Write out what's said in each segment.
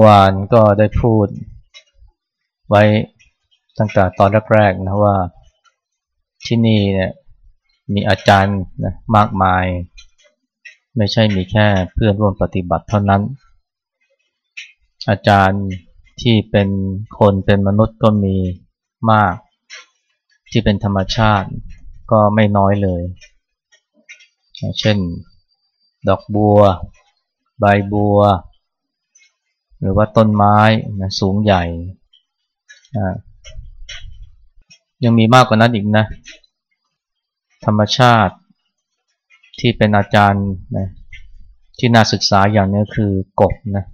เมื่อวานก็ได้พูดไว้ตั้งแต่ตอนแรกๆนะว่าที่นี่เนี่ยมีอาจารย์นะมากมาย ไม่ใช่มีแค่เพื่อนร่วมปฏิบัติเท่านั้น อาจารย์ที่เป็นคนเป็นมนุษย์ก็มีมาก ที่เป็นธรรมชาติก็ไม่น้อยเลย เช่น ดอกบัว ใบบัว หรือว่าต้นไม้นะสูงใหญ่ยังมีมากกว่านั้นอีกนะ ธรรมชาติที่เป็นอาจารย์นะที่น่าศึกษาอย่างนี้คือกบนะ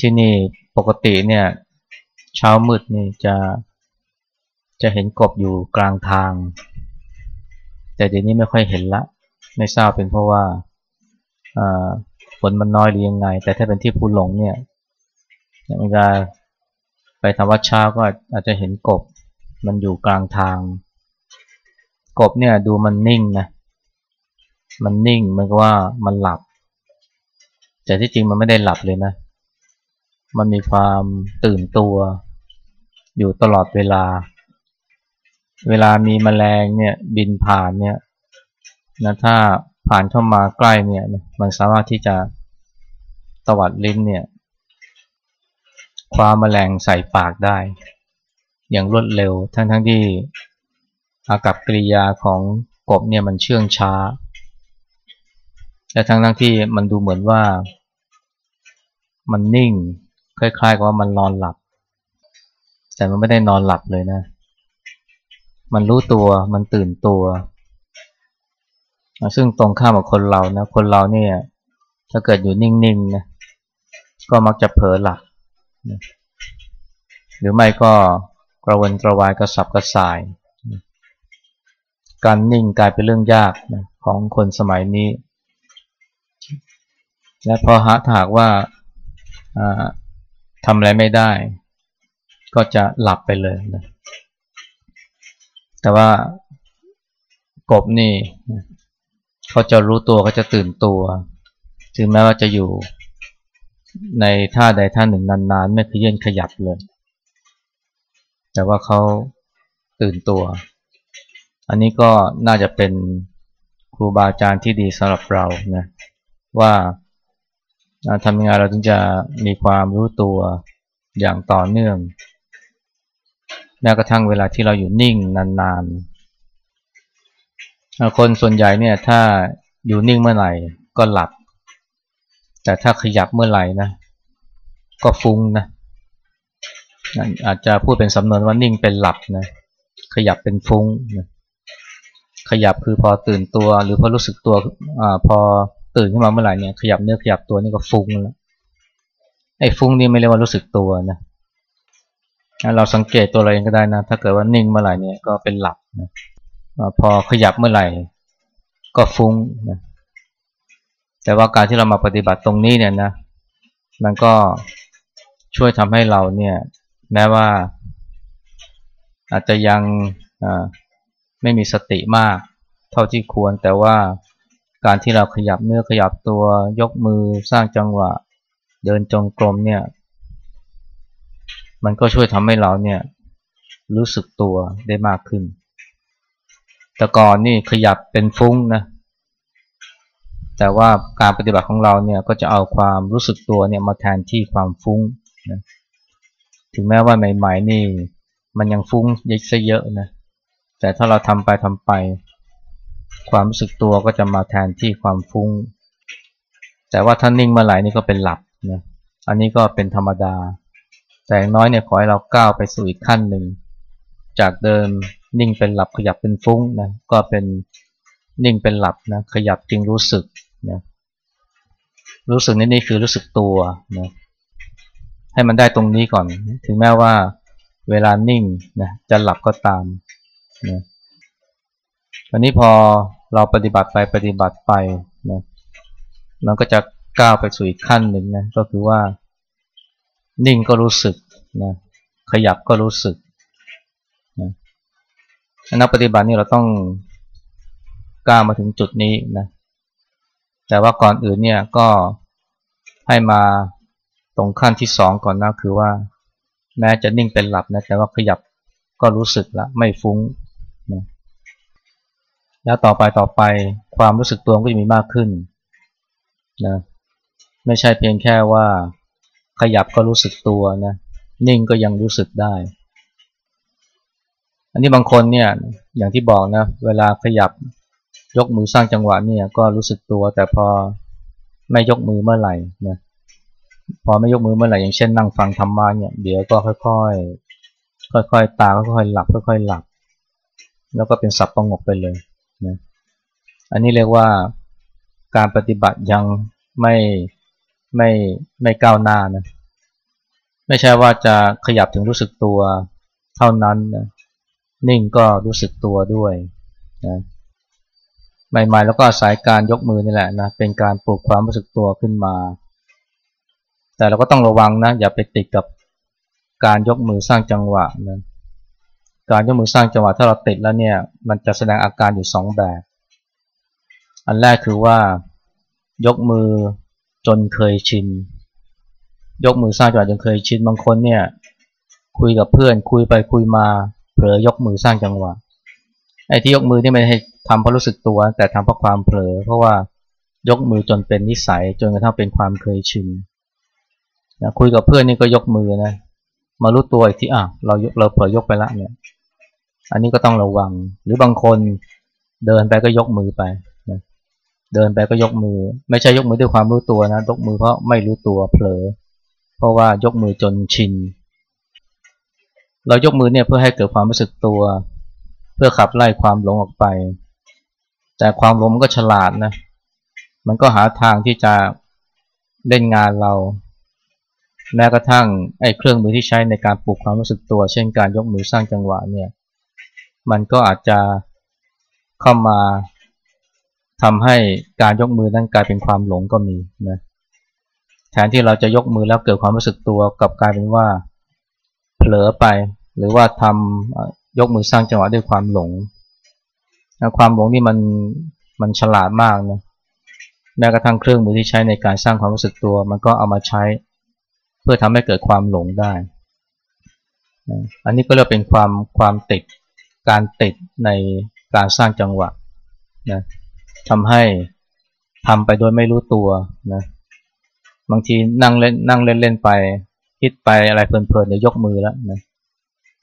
ที่นี่ปกติเนี่ยเช้ามืดนี่จะจะเห็นกบอยู่กลางทาง แต่เดี๋ยวนี้ไม่ค่อยเห็นละ ไม่ทราบเป็นเพราะว่า ฝนมันน้อยหรือยังไง แต่ถ้าเป็นที่ภูหลงเนี่ยเวลาไปทำวัดเช้าก็อาจจะเห็นกบ มันอยู่กลางทาง กบเนี่ยดูมันนิ่งนะมันนิ่งมือนกับว่ามันหลับ แต่ที่จริงมันไม่ได้หลับเลยนะ มันมีความตื่นตัว อยู่ตลอดเวลา เวลามีแมลงเนี่ยบินผ่านเนี่ยนะถ้า ผ่านเข้ามาใกล้เนี่ยมันสามารถที่จะตวัดลิ้นเนี่ยคว้าแมลงใส่ปากได้ อย่างรวดเร็วทั้งทั้งที่อากับกริยาของกบเนี่ยมันเชื่องช้าแต่ทั้งทั้งที่มันดูเหมือนว่า มันนิ่งคล้ายๆกับว่ามันนอนหลับ แต่มันไม่ได้นอนหลับเลยนะ มันรู้ตัวมันตื่นตัว ซึ่งตรงข้ามกับคนเรานะ คนเราเนี่ย ถ้าเกิดอยู่นิ่งๆนะก็มักจะเผลอหลับหรือไม่ก็กระวนกระวายกระสับกระส่ายการนิ่งกลายเป็นเรื่องยากนะของคนสมัยนี้ และพอหาถากว่าทำอะไรไม่ได้ ก็จะหลับไปเลยนะแต่ว่ากบนี่ เขาจะรู้ตัวเขาจะตื่นตัว ถึงแม้ว่าจะอยู่ในท่าใดท่าหนึ่งนานๆ ไม่เคยเยื่นขยับเลย แต่ว่าเขาตื่นตัว อันนี้ก็น่าจะเป็นครูบาอาจารย์ที่ดีสำหรับเรานะว่าทำงไงเราถึงจะมีความรู้ตัวอย่างต่อเนื่องแม้กระทั่งเวลาที่เราอยู่นิ่งนานๆ คนส่วนใหญ่เนี่ย ถ้าอยู่นิ่งเมื่อไหร่ก็หลับ แต่ถ้าขยับเมื่อไหร่นะ ก็ฟุ้งนะอาจจะพูดเป็นสำนวนว่านิ่งเป็นหลับนะขยับเป็นฟุ้งนะขยับคือพอตื่นตัว หรือพอรู้สึกตัวอพอตื่นขึ้นมาเมื่อไหร่เนี่ยขยับเนื้อขยับตัวนี่ก็ฟุ้งแล้วไอ้ฟุ้งนี่ไม่เรียกว่ารู้สึกตัวนะเราสังเกตตัวเราเองก็ได้นะถ้าเกิดว่านิ่งเมื่อไหร่เนี่ยก็เป็นหลับนะ พอขยับเมื่อไหร่ ก็ฟุ้งนะแต่ว่าการที่เรามาปฏิบัติตรงนี้เนี่ยนะ มันก็ช่วยทำให้เราเนี่ย แม้ว่าอาจจะยังไม่มีสติมาก เท่าที่ควร แต่ว่าการที่เราขยับเนื้อขยับตัวยกมือสร้างจังหวะ เดินจงกรมเนี่ย มันก็ช่วยทำให้เราเนี่ยรู้สึกตัวได้มากขึ้น แต่ก่อนนี่ขยับเป็นฟุ้งนะ แต่ว่าการปฏิบัติของเราเนี่ยก็จะเอาความรู้สึกตัวเนี่ยมาแทนที่ความฟุ้งนะถึงแม้ว่าใหม่ๆนี่ มันยังฟุ้งยิกซะเยอะนะ แต่ถ้าเราทำไปทำไป ความรู้สึกตัวก็จะมาแทนที่ความฟุ้ง แต่ว่าถ้านิ่งเมื่อไหร่นี่ก็เป็นหลับนะ อันนี้ก็เป็นธรรมดา แต่งน้อยเนี่ยขอให้เราก้าวไปสู่อีกขั้นหนึ่ง จากเดิม นิ่งเป็นหลับขยับเป็นฟุ้งนะก็เป็นนิ่งเป็นหลับนะขยับจึงรู้สึกนะรู้สึกนี่นี่คือรู้สึกตัวนะให้มันได้ตรงนี้ก่อน ถึงแม้ว่าเวลานิ่งนะจะหลับก็ตามนะวันนี้พอเราปฏิบัติไปปฏิบัติไปนะมันก็จะก้าวไปสู่อีกขั้นหนึ่งนะก็คือว่า นิ่งก็รู้สึกนะขยับก็รู้สึก นักปฏิบัตินี่เราต้องกล้ามาถึงจุดนี้นะแต่ว่าก่อนอื่นเนี่ยก็ให้มาตรงขั้นที่สองก่อนนะคือว่า แม้จะนิ่งเป็นหลับนะแต่ว่าขยับก็รู้สึกละไม่ฟุ้งนะแล้วต่อไปต่อไปความรู้สึกตัวก็จะมีมากขึ้นนะไม่ใช่เพียงแค่ว่าขยับก็รู้สึกตัวนะนิ่งก็ยังรู้สึกได้ อันนี้บางคนเนี่ยอย่างที่บอกนะเวลาขยับยกมือสร้างจังหวะเนี่ยก็รู้สึกตัวแต่พอไม่ยกมือเมื่อไหร่นะพอไม่ยกมือเมื่อไหร่อย่างเช่นนั่งฟังธรรมะเนี่ยเดี๋ยวก็ค่อยๆค่อยๆตาค่อยๆหลับค่อยๆหลับ แล้วก็เป็นสับประงกไปเลยนะอันนี้เรียกว่าการปฏิบัติยังไม่ไม่ไม่ก้าวหน้านะไม่ใช่ว่าจะขยับถึงรู้สึกตัวเท่านั้นนะ นิ่งก็รู้สึกตัวด้วยนะใหม่ๆแล้วก็อายการยกมือนี่แหละนะเป็นการปลุกความรู้สึกตัวขึ้นมา แต่เราก็ต้องระวังนะอย่าไปติดกับการยกมือสร้างจังหวะนะการยกมือสร้างจังหวะถ้าเราติดแล้วเนี่ยมันจะแสดงอาการอยู่สองแบบ อันแรกคือว่ายกมือจนเคยชิน ยกมือสร้างจังหวะจนเคยชินบางคนเนี่ยคุยกับเพื่อนคุยไปคุยมา เผลอยกมือสร้างจังหวะไอ้ที่ยกมือนี่ไม่ให้ทำเพราะรู้สึกตัว แต่ทำเพราะความเผลอ เพราะว่ายกมือจนเป็นนิสัยจนกระทั่งเป็นความเคยชินนะคุยกับเพื่อนนี่ก็ยกมือนะมารู้ตัวอีกที่อะเราเราเผลอยกไปละเนี่ย อันนี้ก็ต้องระวัง หรือบางคนเดินไปก็ยกมือไปนะเดินไปก็ยกมือ ไม่ใช่ยกมือด้วยความรู้ตัวนะยกมือเพราะไม่รู้ตัวเผลอ เพราะว่ายกมือจนชิน เรายกมือเนี่ยเพื่อให้เกิดความรู้สึกตัว เพื่อขับไล่ความหลงออกไป แต่ความหลงมันก็ฉลาดนะ มันก็หาทางที่จะเล่นงานเรา แม้กระทั่งไอ้เครื่องมือที่ใช้ในการปลุกความรู้สึกตัว เช่นการยกมือสร้างจังหวะเนี่ยมันก็อาจจะเข้ามาทำให้การยกมือนั้นกลายเป็นความหลงก็มีนะแทนที่เราจะยกมือแล้วเกิดความรู้สึกตัวกับกลายเป็นว่า เผลอไป หรือว่าทำยกมือสร้างจังหวะด้วยความหลงความหลงนี่มันมันฉลาดมากนะแม้กระทั่งเครื่องมือที่ใช้ในการสร้างความรู้สึกตัว มันก็เอามาใช้ เพื่อทำให้เกิดความหลงได้นะอันนี้ก็เรียกเป็นความความติดการติดในการสร้างจังหวะนะทำให้ทำไปโดยไม่รู้ตัวนะบางทีนั่งเล่นนั่งเล่นเล่นไป คิดไปอะไรเพลินๆเดี๋ยวยกมือแล้วนะ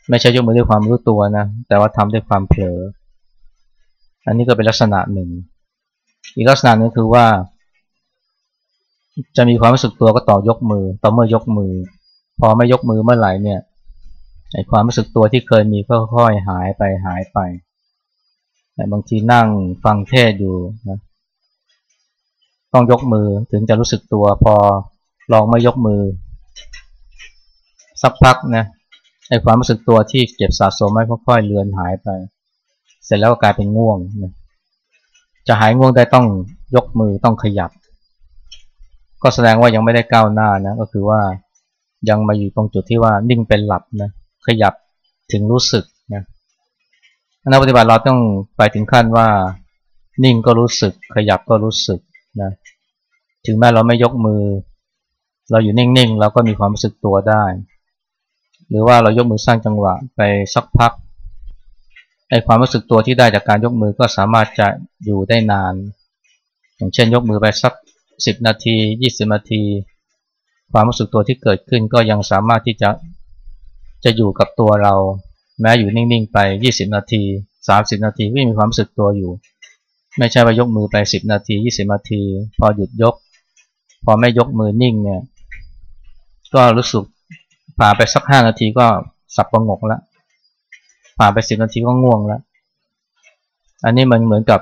ไม่ใช่ยกมือด้วยความรู้ตัวนะแต่ว่าทำด้วยความเผลอ อันนี้ก็เป็นลักษณะหนึ่ง อีกลักษณะนึงคือว่า จะมีความรู้สึกตัวก็ต่อยกมือ ต่อเมื่อยกมือ พอไม่ยกมือเมื่อไหร่เนี่ยไอความรู้สึกตัวที่เคยมีก็ค่อยหายไปหายไปแต่บางทีนั่งฟังเทศอยู่นะต้องยกมือถึงจะรู้สึกตัวพอลองไม่ยกมือ สักพักนะไอ้ความรู้สึกตัวที่เก็บสะสมไว้ค่อยๆเลือนหายไป เสร็จแล้วก็กลายเป็นง่วงนะจะหายง่วงได้ต้องยกมือต้องขยับ ก็แสดงว่ายังไม่ได้ก้าวหน้านะก็คือว่ายังมาอยู่ตรงจุดที่ว่านิ่งเป็นหลับนะขยับถึงรู้สึกนะนักปฏิบัติเราต้องไปถึงขั้นว่า นิ่งก็รู้สึก ขยับก็รู้สึกนะถึงแม้เราไม่ยกมือ เราอยู่นิ่งๆเราก็มีความรู้สึกตัวได้ หรือว่าเรายกมือสร้างจังหวะไปสักพักไอความรู้สึกตัวที่ได้จากการยกมือก็สามารถจะอยู่ได้นาน อย่างเช่น ยกมือไปสักสิบนาทียี่สิบนาที ความรู้สึกตัวที่เกิดขึ้นก็ยังสามารถที่จะจะอยู่กับตัวเรา แม้อยู่นิ่งๆไปยี่สิบนาทีสามสิบนาทีก็ยังมีความรู้สึกตัวอยู่ ไม่ใช่ว่ายกมือไปสิบนาทียี่สิบนาที พอหยุดยก พอไม่ยกมือนิ่งเนี่ยก็รู้สึก ผ่านไปสักห้านาทีก็สับประงกแล้วผ่านไปสิบนาทีก็ง่วงแล้ว อันนี้มันเหมือนกับ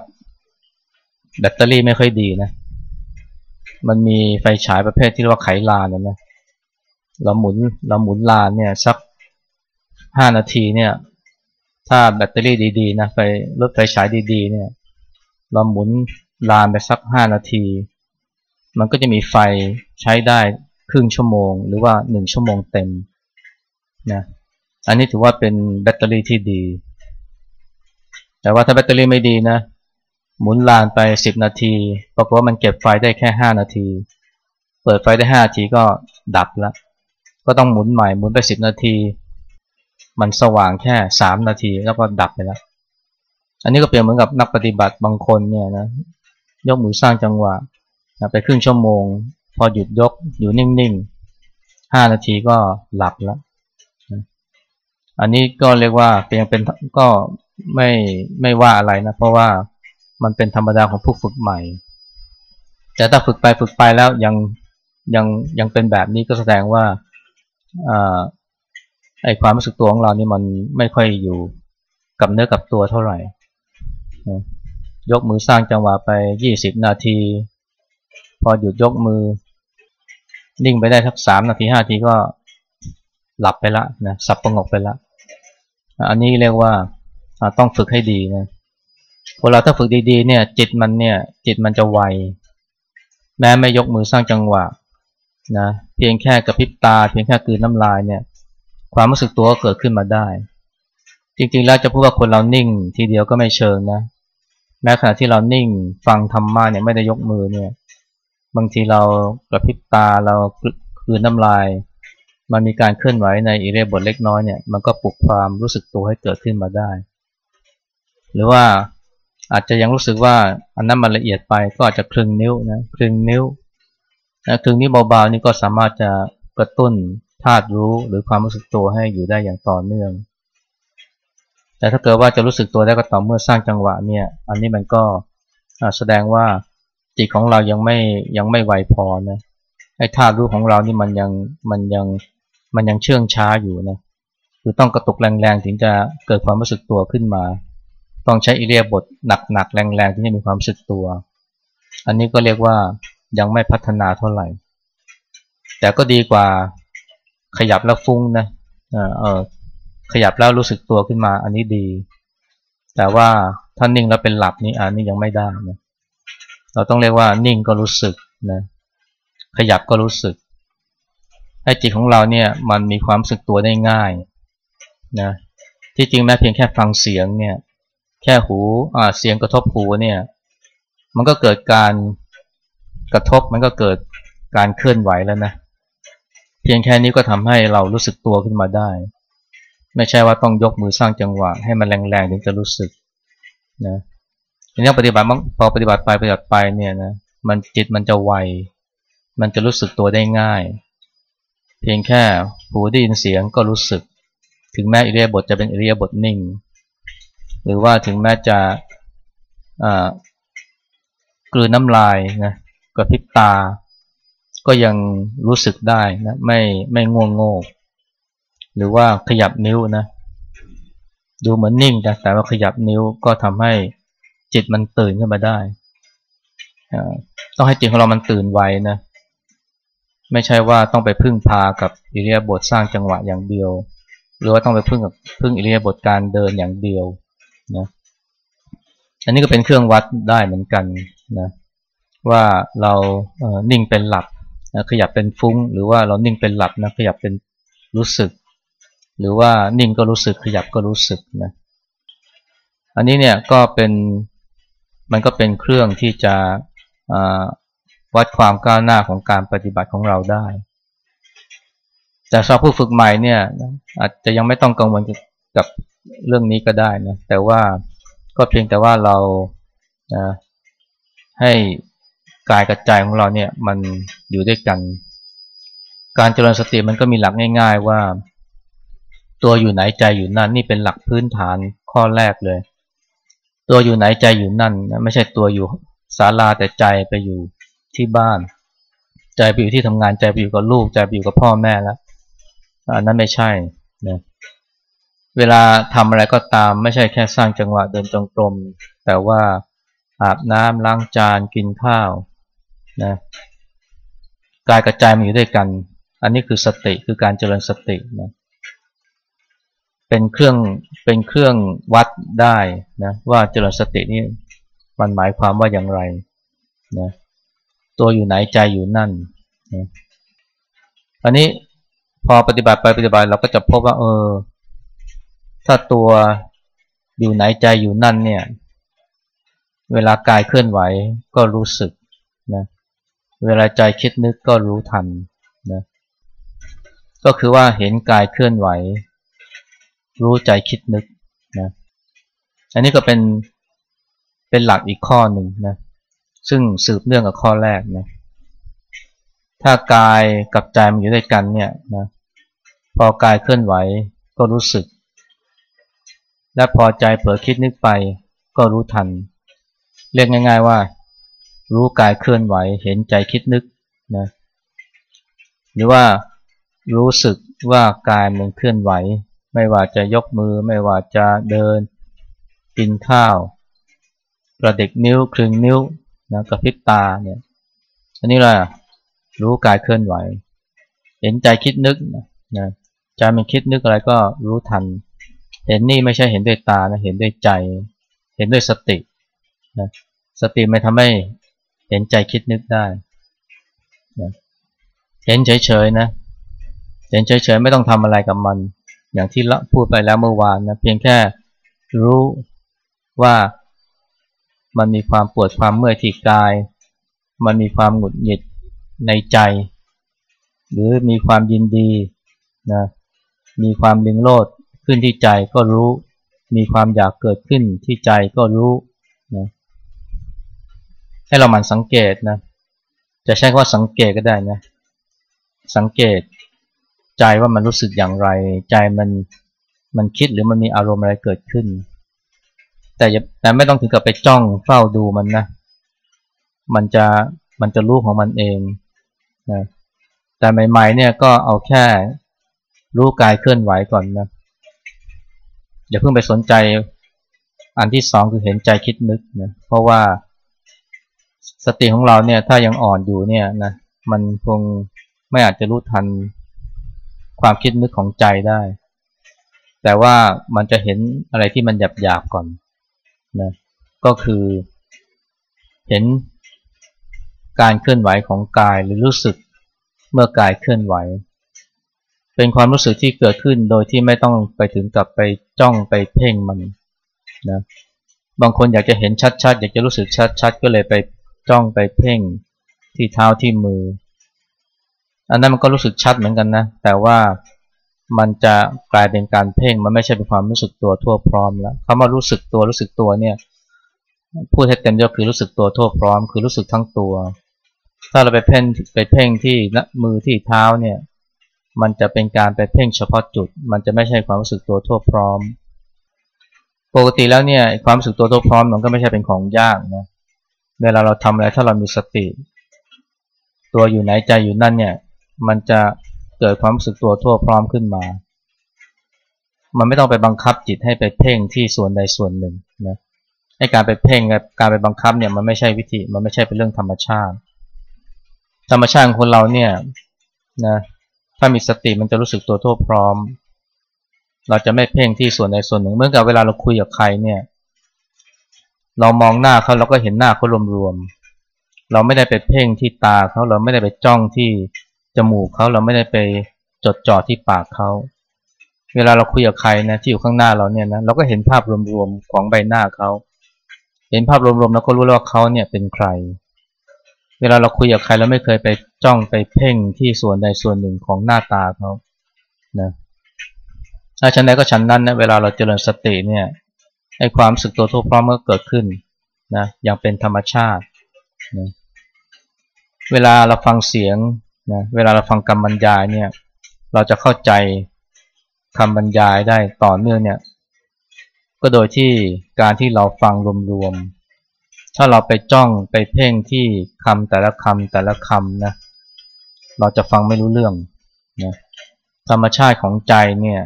แบตเตอรี่ไม่ค่อยดีนะ มันมีไฟฉายประเภทที่เรียกว่าไขลานนะนะเราหมุนเราหมุนลานเนี่ยสักห้านาทีเนี่ย ถ้าแบตเตอรี่ดีๆนะไฟรถไฟฉายดีๆเนี่ย เราหมุนลานไปสักห้านาที มันก็จะมีไฟใช้ได้ครึ่งชั่วโมง หรือว่าหนึ่งชั่วโมงเต็ม นะอันนี้ถือว่าเป็นแบตเตอรี่ที่ดี แต่ว่าถ้าแบตเตอรี่ไม่ดีนะ หมุนลานไปสิบนาที ปรากฏว่ามันเก็บไฟได้แค่ห้านาที เปิดไฟได้ห้านาทีก็ดับแล้วก็ต้องหมุนใหม่หมุนไปสิบนาที มันสว่างแค่สามนาทีแล้วก็ดับไปแล้ว อันนี้ก็เปรียบเหมือนกับนักปฏิบัติบางคนเนี่ยนะยกมือสร้างจังหวะไปครึ่งชั่วโมง พอหยุดยกอยู่นิ่งๆห้านาทีก็หลับแล้ว อันนี้ก็เรียกว่าเป็นยังเป็นก็ไม่ไม่ว่าอะไรนะ เพราะว่ามันเป็นธรรมดาของผู้ฝึกใหม่ แต่ถ้าฝึกไปฝึกไปแล้วยังยังยังเป็นแบบนี้ก็แสดงว่าไอความรู้สึกตัวของเรานี่มันไม่ค่อยอยู่กับเนื้อกับตัวเท่าไหร่ ยกมือสร้างจังหวะไปยี่สิบนาที พอหยุดยกมือ นิ่งไปได้ทักสามนาทีห้าทีก็หลับไปละนะสับประงกไปละ อันนี้เรียกว่าต้องฝึกให้ดีนะพอเราถ้าฝึกดีๆ เนี่ย จิตมันเนี่ย จิตมันจะไว แม้ไม่ยกมือสร้างจังหวะนะเพียงแค่กระพริบตา เพียงแค่กืนน้ำลายเนี่ย ความรู้สึกตัวก็เกิดขึ้นมาได้ จริงๆแล้วจะพูดว่าคนเรานิ่ง ทีเดียวก็ไม่เชิงนะ แม้ขณะที่เรานิ่งฟังธรรมะเนี่ยไม่ได้ยกมือเนี่ย บางทีเรากระพริบตาเราคืนน้ำลาย มันมีการเคลื่อนไหวในอิเลียบทเล็กน้อยเนี่ยมันก็ปลุกความรู้สึกตัวให้เกิดขึ้นมาได้ หรือว่าอาจจะยังรู้สึกว่าอันนั้นมันละเอียดไปก็อาจจะคลึงนิ้วนะคลึงนิ้วนะคลึงนิ้วเบาๆนี่ก็สามารถจะกระตุ้นธาตุรู้หรือความรู้สึกตัวให้อยู่ได้อย่างต่อเนื่อง แต่ถ้าเกิดว่าจะรู้สึกตัวได้ก็ต่อเมื่อสร้างจังหวะเนี่ย อันนี้มันก็แสดงว่าจิตของเรายังไม่ยังไม่ไวพอนะไอ้ธาตุรู้ของเรานี่มันยังมันยัง มันยังเชื่องช้าอยู่นะคือต้องกระตุกแรงๆถึงจะเกิดความรู้สึกตัวขึ้นมา ต้องใช้อิเลียบทหนักๆแรงๆที่จะมีความรู้สึกตัว อันนี้ก็เรียกว่ายังไม่พัฒนาเท่าไหร่ แต่ก็ดีกว่าขยับแล้วฟุ้งนะเออขยับแล้วรู้สึกตัวขึ้นมา อันนี้ดี แต่ว่าถ้านิ่งแล้วเป็นหลับนี่อันนี้ยังไม่ได้นะเราต้องเรียกว่านิ่งก็รู้สึกนะขยับก็รู้สึก ให้จิตของเราเนี่ยมันมีความรู้สึกตัวได้ง่ายนะที่จริงแม้เพียงแค่ฟังเสียงเนี่ยแค่หูอ่าเสียงกระทบหูเนี่ยมันก็เกิดการกระทบมันก็เกิดการเคลื่อนไหวแล้วนะเพียงแค่นี้ก็ทำให้เรารู้สึกตัวขึ้นมาได้ ไม่ใช่ว่าต้องยกมือสร้างจังหวะ ให้มันแรงๆถึงจะรู้สึกนะทีนี้ปฏิบัติพอปฏิบัติไปปฏิบัติไปเนี่ยนะมันจิตมันจะไวมันจะรู้สึกตัวได้ง่าย เพียงแค่หูได้ยินเสียงก็รู้สึก ถึงแม้อิเลียบทจะเป็นอิเลียบทนิ่ง หรือว่าถึงแม้จะกลืนน้ำลายนะกระพริบตา ก็ยังรู้สึกได้นะไม่ไม่ง่วงโง่หรือว่าขยับนิ้วนะดูเหมือนนิ่งแต่แต่ว่าขยับนิ้วก็ทำให้จิตมันตื่นขึ้นมาได้ ต้องให้จิตของเรามันตื่นไวนะ ไม่ใช่ว่าต้องไปพึ่งพากับอิเลียบทสร้างจังหวะอย่างเดียว หรือว่าต้องไปพึ่งกับพึ่งอิเลียบทการเดินอย่างเดียวนะอันนี้ก็เป็นเครื่องวัดได้เหมือนกันนะว่าเราเนิ่งเป็นหลับนะขยับเป็นฟุ้ง หรือว่าเรานิ่งเป็นหลับนะขยับเป็นรู้สึก หรือว่านิ่งก็รู้สึกขยับก็รู้สึกนะอันนี้เนี่ยก็เป็นมันก็เป็นเครื่องที่จะ วัดความก้าวหน้าของการปฏิบัติของเราได้ แต่สำหรับผู้ฝึกใหม่เนี่ยอาจจะยังไม่ต้องกังวลกับเรื่องนี้ก็ได้นะแต่ว่าก็เพียงแต่ว่าเราให้กายกระจายของเราเนี่ยมันอยู่ด้วยกัน การเจริญสติมันก็มีหลักง่าย ๆ ว่า ตัวอยู่ไหนใจอยู่นั่นนี่เป็นหลักพื้นฐานข้อแรกเลย ตัวอยู่ไหนใจอยู่นั่น ไม่ใช่ตัวอยู่ศาลาแต่ใจไปอยู่ ที่บ้าน ใจไปอยู่ที่ทำงานใจไปอยู่กับลูกใจไปอยู่กับพ่อแม่แล้วอันนั้นไม่ใช่นะเวลาทำอะไรก็ตามไม่ใช่แค่สร้างจังหวะเดินจงกรมแต่ว่าอาบน้ำล้างจานกินข้าวนะกายกระจายมาอยู่ด้วยกัน อันนี้คือสติคือการเจริญสตินะเป็นเครื่องเป็นเครื่องวัดได้นะว่าเจริญสตินี่มันหมายความว่าอย่างไรนะ ตัวอยู่ไหนใจอยู่นั่นนะอันนี้พอปฏิบัติไปปฏิบัติเราก็จะพบว่า เออ ถ้าตัวอยู่ไหนใจอยู่นั่นเนี่ย เวลากายเคลื่อนไหวก็รู้สึกนะเวลาใจคิดนึกก็รู้ทันนะก็คือว่าเห็นกายเคลื่อนไหว รู้ใจคิดนึกนะอันนี้ก็เป็นเป็นหลักอีกข้อหนึ่งนะ ซึ่งสืบเนื่องกับข้อแรกนะถ้ากายกับใจมันอยู่ด้วยกันเนี่ยนะพอกายเคลื่อนไหวก็รู้สึก และพอใจเผลอคิดนึกไปก็รู้ทัน เรียกง่าย ๆว่า รู้กายเคลื่อนไหวเห็นใจคิดนึกนะหรือว่ารู้สึกว่ากายมันเคลื่อนไหว ไม่ว่าจะยกมือ ไม่ว่าจะเดิน กินข้าว กระเด็กนิ้วคลึงนิ้ว นะกระพริบตาเนี่ย อันนี้แหละรู้กายเคลื่อนไหว เห็นใจคิดนึกนะใจมันคิดนึกอะไรก็รู้ทัน เห็นนี่ไม่ใช่เห็นด้วยตานะเห็นด้วยใจ เห็นด้วยสตินะสติไม่ทำให้เห็นใจคิดนึกได้นะเห็นเฉยๆนะ เห็นเฉยๆไม่ต้องทำอะไรกับมัน อย่างที่ละพูดไปแล้วเมื่อวานนะเพียงแค่รู้ว่า มันมีความปวดความเมื่อยที่กาย มันมีความหงุดหงิดในใจ หรือมีความยินดีนะมีความลิงโลดขึ้นที่ใจก็รู้ มีความอยากเกิดขึ้นที่ใจก็รู้นะให้เราหมั่นสังเกตนะจะใช้คำว่าสังเกตก็ได้นะสังเกตใจว่ามันรู้สึกอย่างไร ใจมันมันคิดหรือมันมีอารมณ์อะไรเกิดขึ้น แต่แต่ไม่ต้องถึงกับไปจ้องเฝ้าดูมันนะ มันจะมันจะรู้ของมันเองนะแต่ใหม่ๆเนี่ยก็เอาแค่รู้กายเคลื่อนไหวก่อนนะอย่าเพิ่งไปสนใจอันที่สองคือเห็นใจคิดนึกนะเพราะว่าสติของเราเนี่ยถ้ายังอ่อนอยู่เนี่ยนะมันคงไม่อาจจะรู้ทันความคิดนึกของใจได้ แต่ว่ามันจะเห็นอะไรที่มันหยาบๆก่อน นะก็คือเห็นการเคลื่อนไหวของกายหรือรู้สึกเมื่อกายเคลื่อนไหว เป็นความรู้สึกที่เกิดขึ้นโดยที่ไม่ต้องไปถึงกับไปจ้องไปเพ่งมันนะบางคนอยากจะเห็นชัดๆ อยากจะรู้สึกชัดๆ ก็เลยไปจ้องไปเพ่งที่เท้าที่มือ อันนั้นมันก็รู้สึกชัดเหมือนกันนะ แต่ว่า มันจะกลายเป็นการเพ่งมันไม่ใช่เป็นความรู้สึกตัวทั่วพร้อมแล้วคำว่ารู้สึกตัวรู้สึกตัวเนี่ยพูดให้เต็มยศคือรู้สึกตัวทั่วพร้อม คือรู้สึกทั้งตัว ถ้าเราไปเพ่งไปเพ่งที่มือที่เท้าเนี่ยมันจะเป็นการไปเพ่งเฉพาะจุด มันจะไม่ใช่ความรู้สึกตัวทั่วพร้อม ปกติแล้วเนี่ยความรู้สึกตัวทั่วพร้อมมันก็ไม่ใช่เป็นของยากนะเวลาเราทำอะไรถ้าเรามีสติ ตัวอยู่ไหนใจอยู่นั่นเนี่ยมันจะ เกิดความรู้สึกตัวทั่วพร้อมขึ้นมา มันไม่ต้องไปบังคับจิตให้ไปเพ่งที่ส่วนใดส่วนหนึ่งนะให้การไปเพ่งกับการไปบังคับเนี่ยมันไม่ใช่วิธีมันไม่ใช่เป็นเรื่องธรรมชาติ ธรรมชาติของคนเราเนี่ยนะถ้ามีสติมันจะรู้สึกตัวทั่วพร้อม เราจะไม่เพ่งที่ส่วนใดส่วนหนึ่ง เมื่อกับเวลาเราคุยกับใครเนี่ย เรามองหน้าเขาเราก็เห็นหน้าเขารวมๆเราไม่ได้ไปเพ่งที่ตาเขาเราไม่ได้ไปจ้องที่ จมูกเขาเราไม่ได้ไปจดจ่อที่ปากเขาเวลาเราคุยกับใครนะที่อยู่ข้างหน้าเราเนี่ยนะเราก็เห็นภาพรวมๆของใบหน้าเขาเห็นภาพรวมๆแล้วก็รู้แล้วว่าเขาเนี่ยเป็นใคร เวลาเราคุยกับใครเราไม่เคยไปจ้องไปเพ่งที่ส่วนใดส่วนหนึ่งของหน้าตาเขานะถ้าฉันใดก็ฉันนั้นนะเวลาเราเจริญสติเนี่ยไอ้ความสึกตัวทั่วพร้อมก็เกิดขึ้นนะอย่างเป็นธรรมชาตินะเวลาเราฟังเสียง นะเวลาเราฟังคำบรรยายเนี่ย เราจะเข้าใจคำบรรยายได้ต่อเนื่องเนี่ย ก็โดยที่การที่เราฟังรวมๆ ถ้าเราไปจ้องไปเพ่งที่คำแต่ละคำแต่ละคำนะ เราจะฟังไม่รู้เรื่องนะธรรมชาติของใจเนี่ย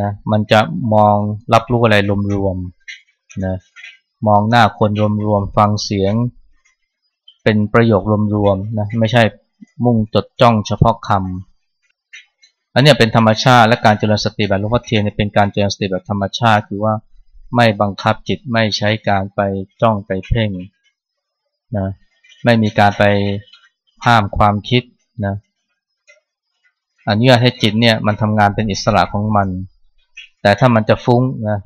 นะมันจะมองรับรู้อะไรรวมๆนะมองหน้าคนรวมๆ ฟังเสียง เป็นประโยครวมๆนะไม่ใช่ มุ่งจดจ้องเฉพาะคำอันนี้เป็นธรรมชาติและการเจริญสติแบบหลวงพ่อเทียนเป็นการเจริญสติแบบธรรมชาติ คือว่าไม่บังคับจิตไม่ใช้การไปจ้องไปเพ่งนะไม่มีการไปห้ามความคิดนะอนุญาตให้จิตเนี่ยมันทำงานเป็นอิสระของมัน แต่ถ้ามันจะฟุ้งนะ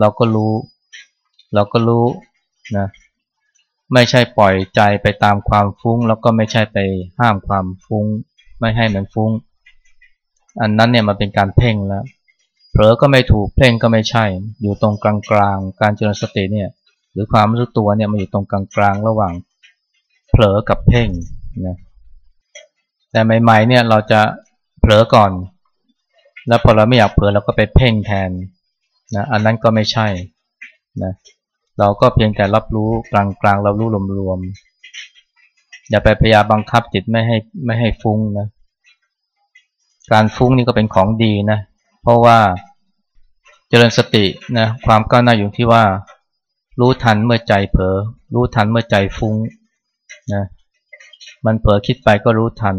เราก็รู้ เราก็รู้นะ ไม่ใช่ปล่อยใจไปตามความฟุ้ง แล้วก็ไม่ใช่ไปห้ามความฟุ้ง ไม่ให้มันฟุ้ง อันนั้นเนี่ยมันเป็นการเพ่งแล้วเผลอก็ไม่ถูกเพ่งก็ไม่ใช่ อยู่ตรงกลางกลางการเจริญสติเนี่ย หรือความรู้ตัวเนี่ยมันอยู่ตรงกลางกลางระหว่าง เผลอกับเพ่งนะแต่ใหม่ๆเนี่ยเราจะเผลอก่อน แล้วพอเราไม่อยากเผลอเราก็ไปเพ่งแทนนะอันนั้นก็ไม่ใช่นะเเราก็เพียงแต่รับรู้กลางๆเรารู้รวมๆอย่าไปพยายามบังคับจิตไม่ให้ไม่ให้ฟุ้งนะการฟุ้งนี่ก็เป็นของดีนะเพราะว่าเจริญสตินะความก้าวหน้าอยู่ที่ว่า รู้ทันเมื่อใจเผลอรู้ทันเมื่อใจฟุ้งนะมันเผลอคิดไปก็รู้ทัน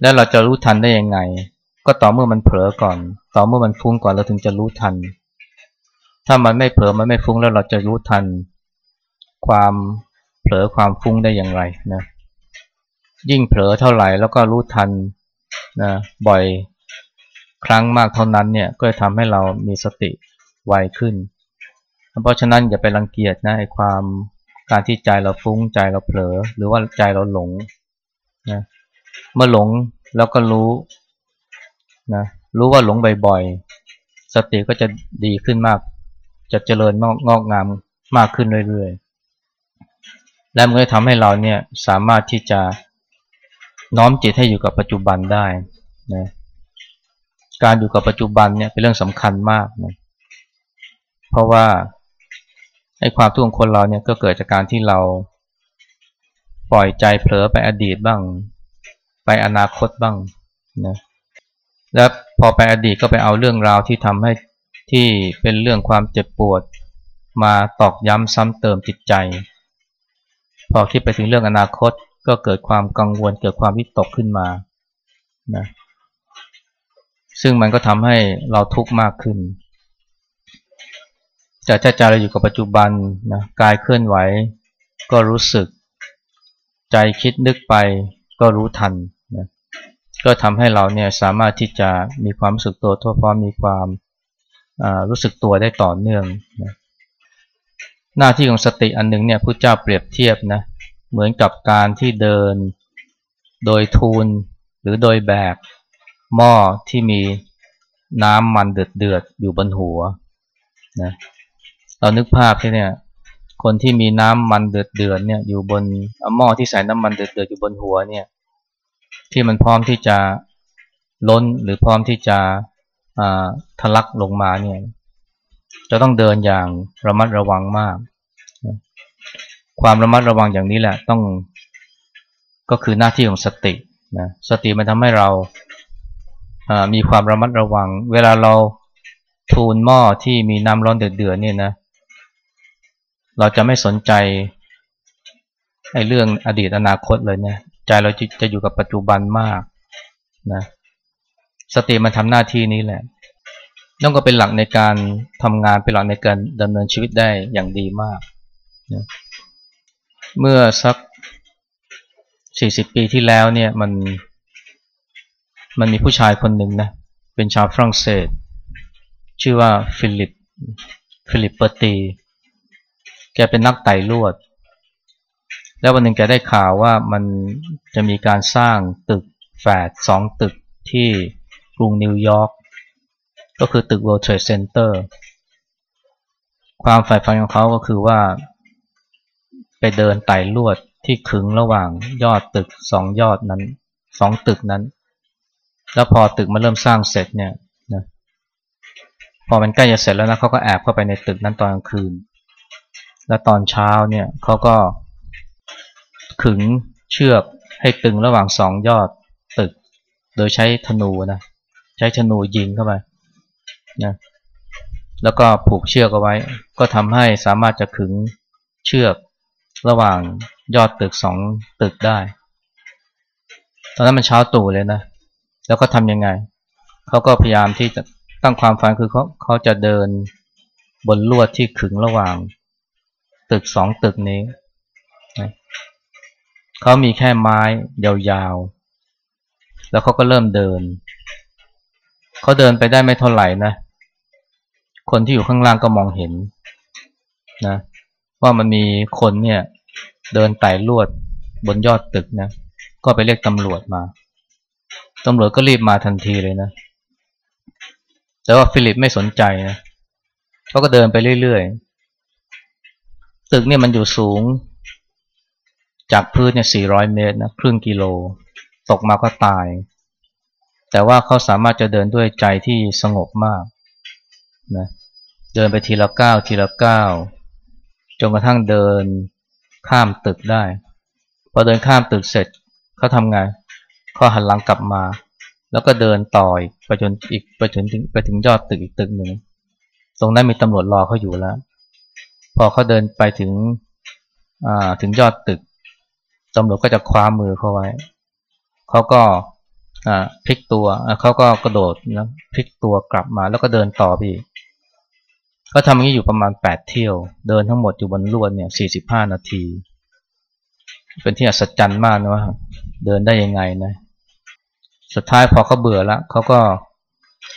แล้วเราจะรู้ทันได้ยังไง ก็ต่อเมื่อมันเผลอก่อน ต่อเมื่อมันฟุ้งก่อนเราถึงจะรู้ทัน ถ้ามันไม่เผลอมันไม่ฟุ้งแล้วเราจะรู้ทัน ความเผลอความฟุ้งได้อย่างไรนะยิ่งเผลอเท่าไหร่แล้วก็รู้ทันนะบ่อยครั้งมากเท่านั้นเนี่ยก็จะทำให้เรามีสติไวขึ้น เพราะฉะนั้นอย่าไปรังเกียจนะไอ้ความการที่ใจเราฟุ้งใจเราเผลอ หรือว่าใจเราหลงนะเมื่อหลงแล้วก็รู้นะรู้ว่าหลงบ่อยๆ สติก็จะดีขึ้นมาก จะเจริญงอกงามมากขึ้นเรื่อยๆ และมันก็ทำให้เราเนี่ยสามารถที่จะน้อมจิตให้อยู่กับปัจจุบันได้นะการอยู่กับปัจจุบันเนี่ยเป็นเรื่องสำคัญมากนะเพราะว่าให้ความทุกข์ของคนเราเนี่ยก็เกิดจากการที่เราปล่อยใจเผลอไปอดีตบ้าง ไปอนาคตบ้างนะและพอไปอดีตก็ไปเอาเรื่องราวที่ทำให้ ที่เป็นเรื่องความเจ็บปวด มาตอกย้ำซ้ำเติมจิตใจ พอคิดไปถึงเรื่องอนาคตก็เกิดความกังวลเกิดความวิตกขึ้นมานะซึ่งมันก็ทำให้เราทุกข์มากขึ้นแต่ถ้าใจเราอยู่กับปัจจุบันนะกายเคลื่อนไหวก็รู้สึก ใจคิดนึกไปก็รู้ทันนะก็ทำให้เราเนี่ยสามารถที่จะมีความสึกตัวทั่วพร้อมมีความ รู้สึกตัวได้ต่อเนื่องนะหน้าที่ของสติอันหนึ่งเนี่ยพระเจ้าเปรียบเทียบนะเหมือนกับการที่เดินโดยทูลหรือโดยแบกหม้อที่มีน้ำมันเดือดเดือดอยู่บนหัวนะเรานึกภาพที่เนี่ยคนที่มีน้ำมันเดือดเดือดเนี่ยอยู่บนหม้อที่ใส่น้ำมันเดือดเดือดอยู่บนหัวเนี่ยที่มันพร้อมที่จะล้นหรือพร้อมที่จะ ทะลักลงมาเนี่ยจะต้องเดินอย่างระมัดระวังมาก ความระมัดระวังอย่างนี้แหละต้องก็คือหน้าที่ของสตินะสติมันทำให้เรามีความระมัดระวัง เวลาเราทูลหม้อที่มีน้ำร้อนเดือดๆเนี่ยนะ เราจะไม่สนใจไอ้เรื่องอดีตอนาคตเลยเนี่ยใจเราจะจะอยู่กับปัจจุบันมากนะ สติมันทำหน้าที่นี้แหละนั่นก็เป็นหลักในการทำงานเป็นหลักในการดำเนินชีวิตได้อย่างดีมากนะเมื่อสักสี่สิบปีที่แล้วเนี่ยมันมันมีผู้ชายคนหนึ่งนะเป็นชาวฝรั่งเศส ชื่อว่าฟิลิปฟิลิปเปอร์ตี แกเป็นนักไต่ลวด แล้ววันหนึ่งแกได้ข่าวว่ามันจะมีการสร้างตึกแฝดสองตึกที่ กรุงนิวยอร์กก็คือตึก World Trade Center ความฝ่ายฝันของเขาก็คือว่า ไปเดินไต่ลวดที่ขึงระหว่างยอดตึกสองยอดนั้นสองตึกนั้น แล้วพอตึกมาเริ่มสร้างเสร็จเนี่ยนะพอมันใกล้จะเสร็จแล้วนะเขาก็แอบเข้าไปในตึกนั้นตอนกลางคืน แล้วตอนเช้าเนี่ยเขาก็ขึงเชือกให้ตึงระหว่างสองยอดตึก โดยใช้ธนูนะ ใช้ธนูยิงเข้าไปนะแล้วก็ผูกเชือกเอาไว้ ก็ทำให้สามารถจะขึงเชือกระหว่างยอดตึกสองตึกได้ ตอนนั้นมันเช้าตู่เลยนะ แล้วก็ทำยังไง เขาก็พยายามที่จะตั้งความฝันคือเขาเขาจะเดินบนลวดที่ขึงระหว่าง ตึกสองตึกนี้นะเขามีแค่ไม้ยาวๆ แล้วเขาก็เริ่มเดิน เขาเดินไปได้ไม่เท่าไหร่นะ คนที่อยู่ข้างล่างก็มองเห็นนะ ว่ามันมีคนเนี่ย เดินไต่ลวดบนยอดตึกนะ ก็ไปเรียกตำรวจมาตำรวจก็รีบมาทันทีเลยนะ แต่ว่าฟิลิปไม่สนใจนะเขาก็เดินไปเรื่อยๆ ตึกเนี่ยมันอยู่สูง จากพื้นเนี่ย 400 เมตรนะ ครึ่งกิโล ตกมาก็ตาย แต่ว่าเขาสามารถจะเดินด้วยใจที่สงบมากนะเดินไปทีละก้าวทีละก้าวจนกระทั่งเดินข้ามตึกได้ พอเดินข้ามตึกเสร็จเขาทำไงเขาหันหลังกลับมา แล้วก็เดินต่อยไปจนอีกไปจนถึงไปถึงยอดตึกอีกตึกหนึ่งตรงนั้นมีตำรวจรอเขาอยู่แล้ว พอเขาเดินไปถึงถึงยอดตึกตำรวจก็จะคว้ามือเขาไว้เขาก็ พลิกตัวเขาก็กระโดดนะพลิกตัวกลับมาแล้วก็เดินต่อพี่เขาทำอย่างนี้อยู่ประมาณแปดเที่ยว เดินทั้งหมดอยู่บนลวดเนี่ยสี่สิบห้านาที เป็นที่อัศจรรย์มากนะว่า เดินได้ยังไงนะ สุดท้ายพอเขาเบื่อแล้วเขาก็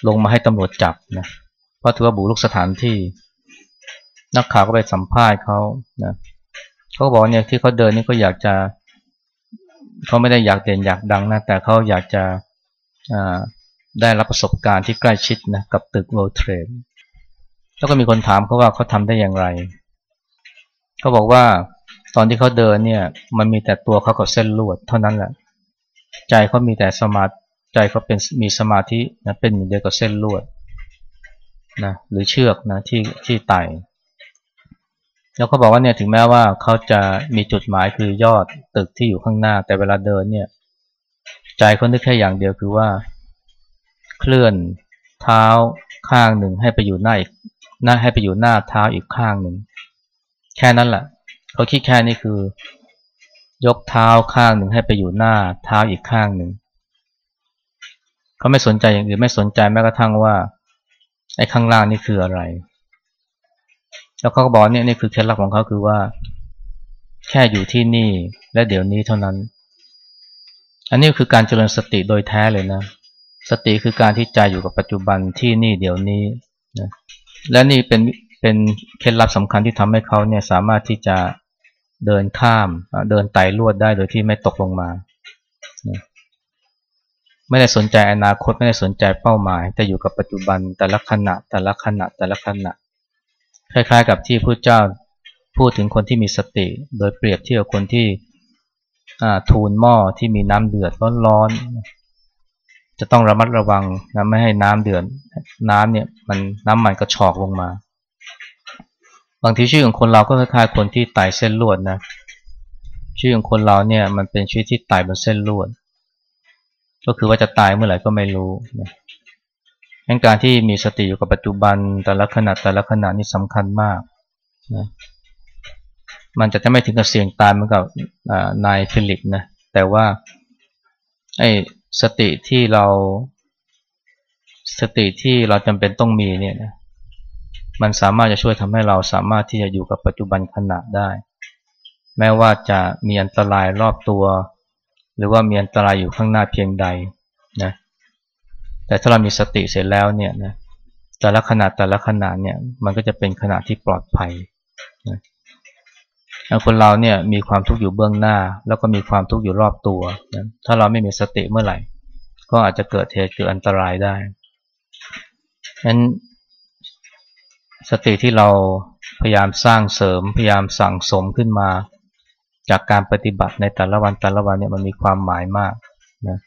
ลงมาให้ตำรวจจับนะเพราะถือว่าบุกรุกสถานที่ นักข่าวก็ไปสัมภาษณ์เขานะเขาบอกเนี่ยที่เขาเดินนี่ก็อยากจะ เขาไม่ได้อยากเด่นอยากดังนะแต่เขาอยากจะได้รับประสบการณ์ที่ใกล้ชิดนะกับตึก World Trade แล้วก็มีคนถามเขาว่าเขาทำได้อย่างไร เขาบอกว่าตอนที่เขาเดินเนี่ยมันมีแต่ตัวเขากับเส้นลวดเท่านั้นแหละ ใจเขามีแต่สมาใจเขาเป็นมีสมาธินะเป็นเดียวกับเส้นลวดนะหรือเชือกนะที่ที่ไต่ แล้วเขาบอกว่าเนี่ยถึงแม้ว่าเขาจะมีจุดหมายคือยอดตึกที่อยู่ข้างหน้า แต่เวลาเดินเนี่ย ใจเขานึกแค่อย่างเดียวคือว่า เคลื่อนเท้าข้างหนึ่งให้ไปอยู่หน้าอีกหน้าให้ไปอยู่หน้าเท้าอีกข้างหนึ่งแค่นั้นแหละเขาคิดแค่นี้คือยกเท้าข้างหนึ่งให้ไปอยู่หน้าเท้าอีกข้างหนึ่งเขาไม่สนใจอย่างอื่นไม่สนใจแม้กระทั่งว่าไอ้ข้างล่างนี่คืออะไร แล้วเขาก็บอกเนี่ยนี่คือเคล็ดลับของเขาคือว่า แค่อยู่ที่นี่และเดี๋ยวนี้เท่านั้น อันนี้คือการเจริญสติโดยแท้เลยนะ สติคือการที่ใจอยู่กับปัจจุบันที่นี่เดี๋ยวนี้นะและนี่เป็นเป็นเคล็ดลับสำคัญที่ทำให้เขาเนี่ยสามารถที่จะเดินข้ามเดินไต่ลวดได้โดยที่ไม่ตกลงมา ไม่ได้สนใจอนาคตไม่ได้สนใจเป้าหมาย แต่อยู่กับปัจจุบันแต่ละขณะแต่ละขณะแต่ละขณะ คล้ายๆ กับที่พระเจ้าพูดถึงคนที่มีสติ โดยเปรียบเทียบคนที่ทูลหม้อที่มีน้ำเดือดร้อนๆจะต้องระมัดระวังนะไม่ให้น้ำเดือดน้ำเนี่ยมันน้ำมันกระชอกลงมา บางทีชื่อของคนเราก็คล้ายๆคนที่ไต่เส้นลวดนะชื่อของคนเราเนี่ยมันเป็นชีวิตที่ไต่บนเส้นลวด ก็คือว่าจะตายเมื่อไหร่ก็ไม่รู้นะ งั้นการที่มีสติอยู่กับปัจจุบันแต่ละขณะแต่ละขณะนี่สำคัญมากนะมันจะไม่ถึงกับเสี่ยงตายเหมือนกับนายฟิลิปนะแต่ว่าไอ้สติที่เรา สติที่เราจำเป็นต้องมีเนี่ยนะมันสามารถจะช่วยทำให้เราสามารถที่จะอยู่กับปัจจุบันขณะได้ แม้ว่าจะมีอันตรายรอบตัว หรือว่ามีอันตรายอยู่ข้างหน้าเพียงใดนะ แต่ถ้าเรามีสติเสร็จแล้วเนี่ยนะแต่ละขณะแต่ละขณะเนี่ยมันก็จะเป็นขณะที่ปลอดภัยนะคนเราเนี่ยมีความทุกข์อยู่เบื้องหน้า แล้วก็มีความทุกข์อยู่รอบตัวนะถ้าเราไม่มีสติเมื่อไหร่ ก็อาจจะเกิดเหตุเกิดอันตรายได้ฉะนั้นสติที่เราพยายามสร้างเสริมพยายามสั่งสมขึ้นมา จากการปฏิบัติในแต่ละวันแต่ละวันเนี่ยมันมีความหมายมากนะ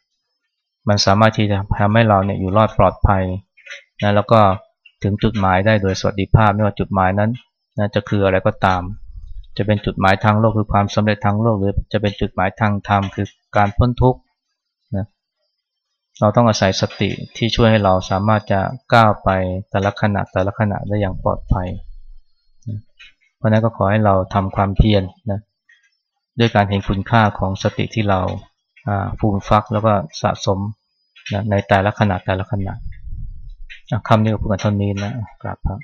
มันสามารถที่จะทำให้เราเนี่ยอยู่รอดปลอดภัยนะแล้วก็ถึงจุดหมายได้โดยสวัสดิภาพไม่ว่าจุดหมายนั้นนะจะคืออะไรก็ตาม จะเป็นจุดหมายทางโลกคือความสำเร็จทางโลก หรือจะเป็นจุดหมายทางธรรมคือการพ้นทุกข์นะเราต้องอาศัยสติที่ช่วยให้เราสามารถจะก้าวไปแต่ละขณะแต่ละขณะได้อย่างปลอดภัยเพราะนั้นก็ขอให้เราทำความเพียรนะด้วยการเห็นคุณค่าของสติที่เรา ฟูมฟักแล้วก็สะสมนะในแต่ละขนาดแต่ละขนาดคำนี้ก็พูดกันเท่านี้นะกราบครับ